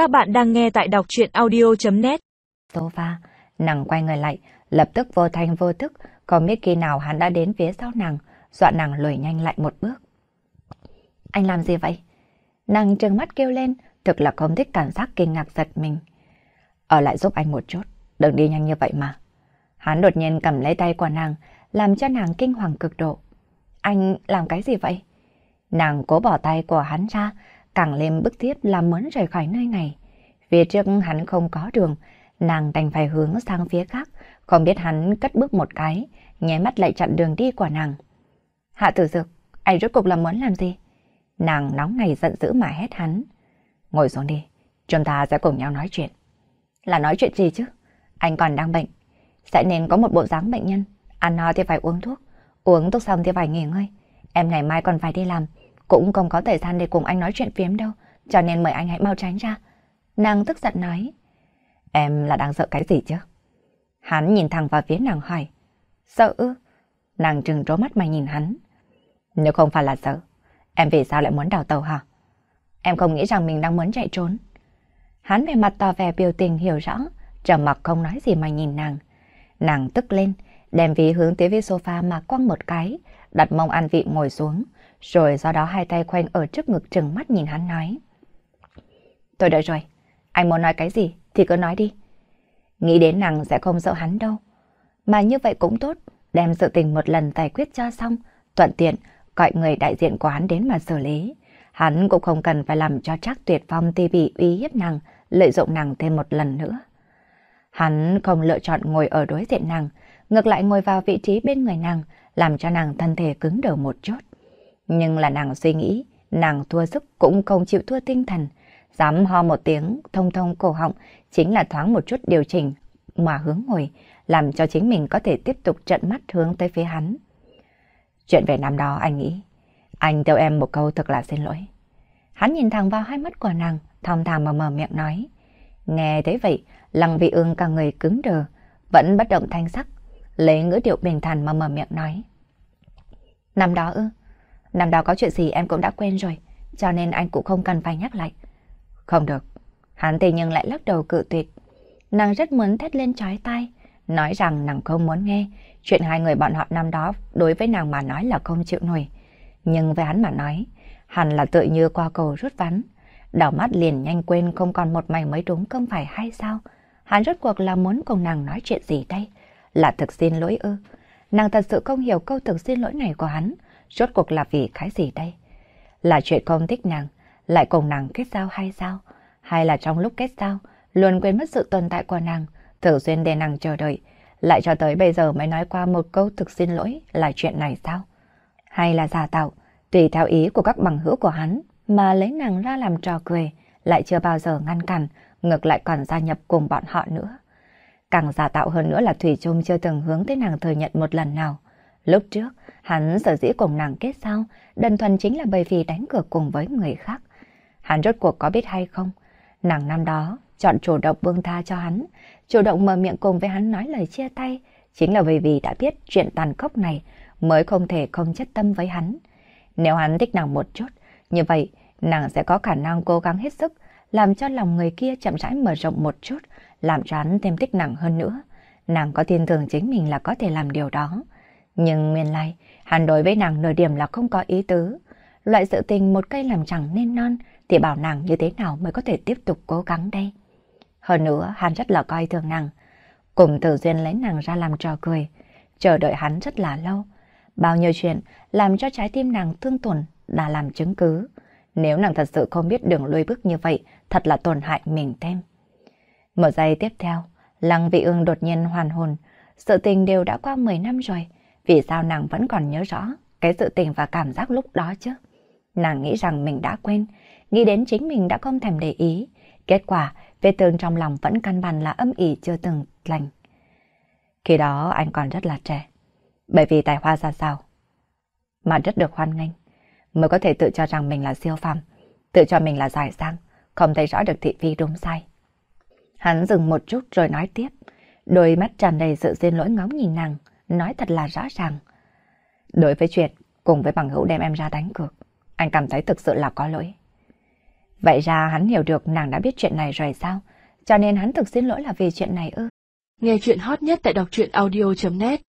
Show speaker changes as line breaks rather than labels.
Các bạn đang nghe tại đọc chuyện audio.net
Sofa, nàng quay người lại, lập tức vô thanh vô thức, không biết khi nào hắn đã đến phía sau nàng, dọa nàng lùi nhanh lại một bước. Anh làm gì vậy? Nàng trừng mắt kêu lên, thực là không thích cảm giác kinh ngạc giật mình. Ở lại giúp anh một chút, đừng đi nhanh như vậy mà. Hắn đột nhiên cầm lấy tay của nàng, làm cho nàng kinh hoàng cực độ. Anh làm cái gì vậy? Nàng cố bỏ tay của hắn ra, càng lên bức thiết là muốn rời khỏi nơi này. Phía trước hắn không có đường, nàng đành phải hướng sang phía khác, không biết hắn cất bước một cái, nháy mắt lại chặn đường đi của nàng. Hạ tử dực, anh rốt cục là muốn làm gì? Nàng nóng này giận dữ mà hét hắn. Ngồi xuống đi, chúng ta sẽ cùng nhau nói chuyện. Là nói chuyện gì chứ? Anh còn đang bệnh. Sẽ nên có một bộ dáng bệnh nhân. Ăn no thì phải uống thuốc. Uống thuốc xong thì phải nghỉ ngơi. Em ngày mai còn phải đi làm. Cũng không có thời gian để cùng anh nói chuyện phiếm đâu. Cho nên mời anh hãy mau tránh ra. Nàng tức giận nói. Em là đang sợ cái gì chứ? Hắn nhìn thẳng vào phía nàng hỏi. Sợ ư? Nàng trừng trố mắt mà nhìn hắn. Nếu không phải là sợ, em vì sao lại muốn đào tàu hả? Em không nghĩ rằng mình đang muốn chạy trốn. Hắn về mặt tỏ vẻ biểu tình hiểu rõ, trầm mặc không nói gì mà nhìn nàng. Nàng tức lên, đem ví hướng tới với sofa mà quăng một cái, đặt mông an vị ngồi xuống, rồi sau đó hai tay khoanh ở trước ngực trừng mắt nhìn hắn nói. Tôi đợi rồi, anh muốn nói cái gì thì cứ nói đi. Nghĩ đến nàng sẽ không sợ hắn đâu. Mà như vậy cũng tốt, đem sự tình một lần giải quyết cho xong, thuận tiện gọi người đại diện của hắn đến mà xử lý. Hắn cũng không cần phải làm cho chắc tuyệt phong ti bị uy hiếp nàng, lợi dụng nàng thêm một lần nữa. Hắn không lựa chọn ngồi ở đối diện nàng, ngược lại ngồi vào vị trí bên người nàng, làm cho nàng thân thể cứng đờ một chút. Nhưng là nàng suy nghĩ, nàng thua sức cũng không chịu thua tinh thần. Dám ho một tiếng thông thông cổ họng chính là thoáng một chút điều chỉnh mà hướng ngồi, làm cho chính mình có thể tiếp tục trận mắt hướng tới phía hắn. Chuyện về năm đó anh nghĩ, anh kêu em một câu thật là xin lỗi. Hắn nhìn thẳng vào hai mắt của nàng, thong thả mà mở miệng nói. Nghe thấy vậy, lăng vị ương cả người cứng đờ, vẫn bất động thanh sắc, lấy ngữ điệu bình thản mà mở miệng nói. Năm đó ư, năm đó có chuyện gì em cũng đã quên rồi, cho nên anh cũng không cần phải nhắc lại. Không được, hắn thì nhưng lại lắc đầu cự tuyệt. Nàng rất muốn thét lên trói tay nói rằng nàng không muốn nghe, chuyện hai người bọn họ năm đó đối với nàng mà nói là không chịu nổi. Nhưng với hắn mà nói, hắn là tự như qua cầu rút vắn đảo mắt liền nhanh quên không còn một mảnh mới đúng không phải hay sao? Hắn rốt cuộc là muốn cùng nàng nói chuyện gì đây? Là thực xin lỗi ư? Nàng thật sự không hiểu câu thực xin lỗi này của hắn, rốt cuộc là vì cái gì đây? Là chuyện không thích nàng, lại cùng nàng kết giao hay sao? Hay là trong lúc kết giao, luôn quên mất sự tồn tại của nàng, thường xuyên để nàng chờ đợi, lại cho tới bây giờ mới nói qua một câu thực xin lỗi là chuyện này sao? Hay là giả tạo, tùy theo ý của các bằng hữu của hắn mà lấy nàng ra làm trò cười, lại chưa bao giờ ngăn cản, ngược lại còn gia nhập cùng bọn họ nữa. Càng giả tạo hơn nữa là Thủy Trung chưa từng hướng tới nàng thừa nhận một lần nào. Lúc trước, hắn sở dĩ cùng nàng kết giao, đơn thuần chính là bởi vì đánh cược cùng với người khác. Hắn rốt cuộc có biết hay không? Nàng năm đó chọn chủ động buông tha cho hắn, chủ động mở miệng cùng với hắn nói lời chia tay, chính là bởi vì đã biết chuyện tàn khốc này mới không thể không chất tâm với hắn. Nếu hắn thích nàng một chút, như vậy nàng sẽ có khả năng cố gắng hết sức làm cho lòng người kia chậm rãi mở rộng một chút, làm cho hắn thêm thích nàng hơn nữa. Nàng có tin tưởng chính mình là có thể làm điều đó. Nhưng nguyên lai, hắn đối với nàng nửa điểm là không có ý tứ. Loại sự tình một cây làm chẳng nên non, thì bảo nàng như thế nào mới có thể tiếp tục cố gắng đây. Hơn nữa, hắn rất là coi thường nàng. Cùng tử duyên lấy nàng ra làm trò cười, chờ đợi hắn rất là lâu. Bao nhiêu chuyện làm cho trái tim nàng thương tổn đã làm chứng cứ. Nếu nàng thật sự không biết đường lui bước như vậy, thật là tổn hại mình thêm. Một giây tiếp theo, Lăng Vị Ương đột nhiên hoàn hồn. Sự tình đều đã qua 10 năm rồi. Vì sao nàng vẫn còn nhớ rõ cái sự tình và cảm giác lúc đó chứ? Nàng nghĩ rằng mình đã quên, nghĩ đến chính mình đã không thèm để ý. Kết quả, vết thương trong lòng vẫn căn bản là âm ỉ chưa từng lành. Khi đó anh còn rất là trẻ, bởi vì tài hoa ra sao. Mà rất được hoan nghênh, mới có thể tự cho rằng mình là siêu phàm, tự cho mình là giải sang, không thấy rõ được thị phi đúng sai. Hắn dừng một chút rồi nói tiếp, đôi mắt tràn đầy sự xin lỗi ngóng nhìn nàng, nói thật là rõ ràng. Đối với chuyện cùng với bằng hữu đem em ra đánh cược, anh cảm thấy thực sự là có lỗi. Vậy ra hắn hiểu được nàng đã biết chuyện này rồi sao? Cho nên hắn thực xin lỗi là vì chuyện này ư?
Nghe chuyện hot nhất tại đọc truyện audio.net